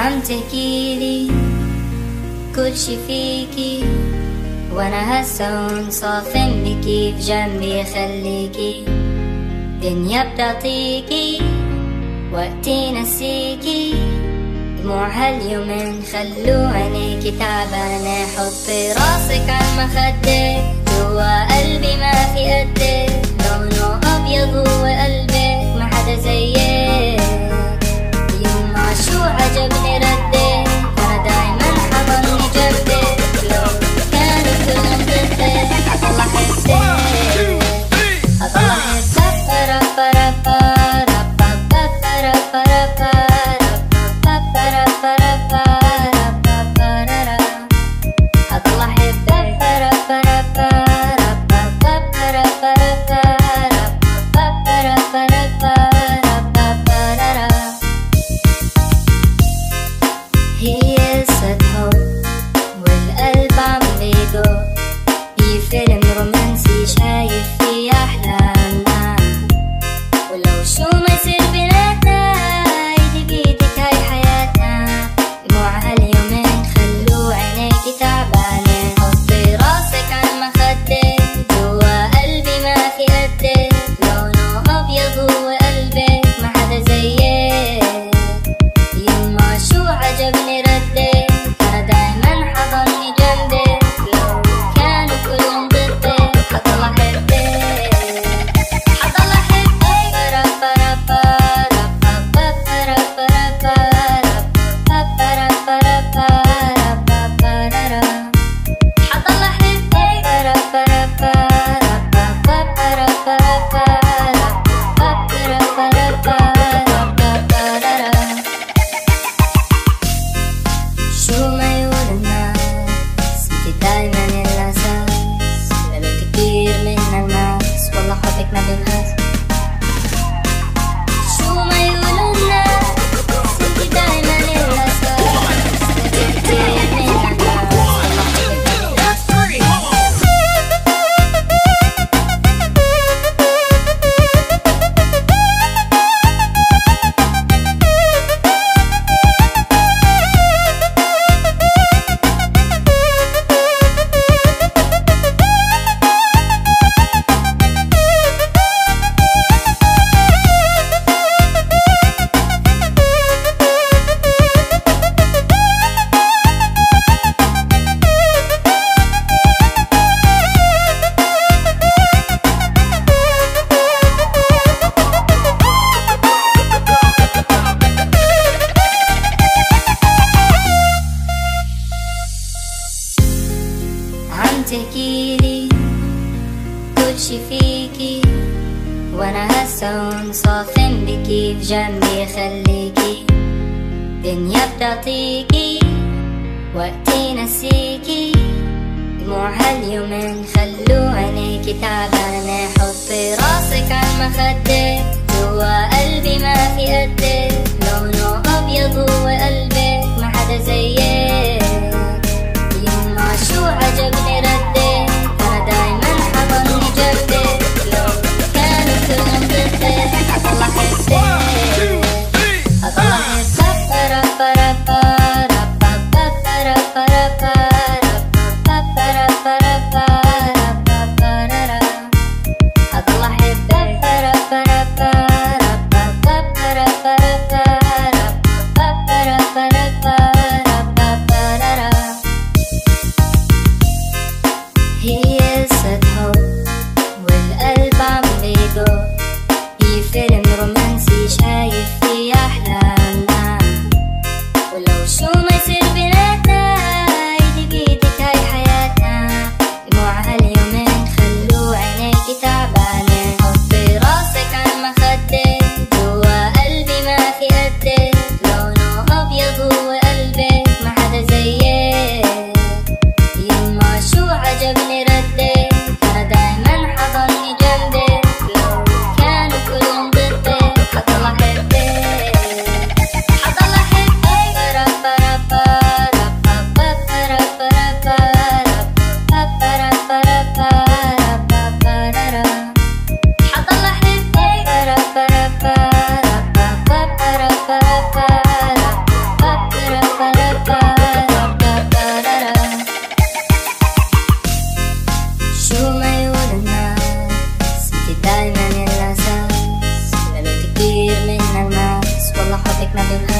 عم تحكيلي كل شي فيكي وأنا هسه ومصافن لكيف جنبي خليكي دنيا بتعطيكي وقتي نسيكي. دموع هاليومين خلو عينيكي تعبانة حطي راسك عالمخدة جوا قلبي ما في قدك لونه أبيض هو قلبك ما حدا زيك. تحكيلي كل شي فيكي. وأنا هسه ومصافن بكي في جنبي خليكي. دنيا بتعطيكي وقتي نسيكي. دموع هاليومين خلو عينيكي تعبانة حطي راسك عالمخدة Thank you.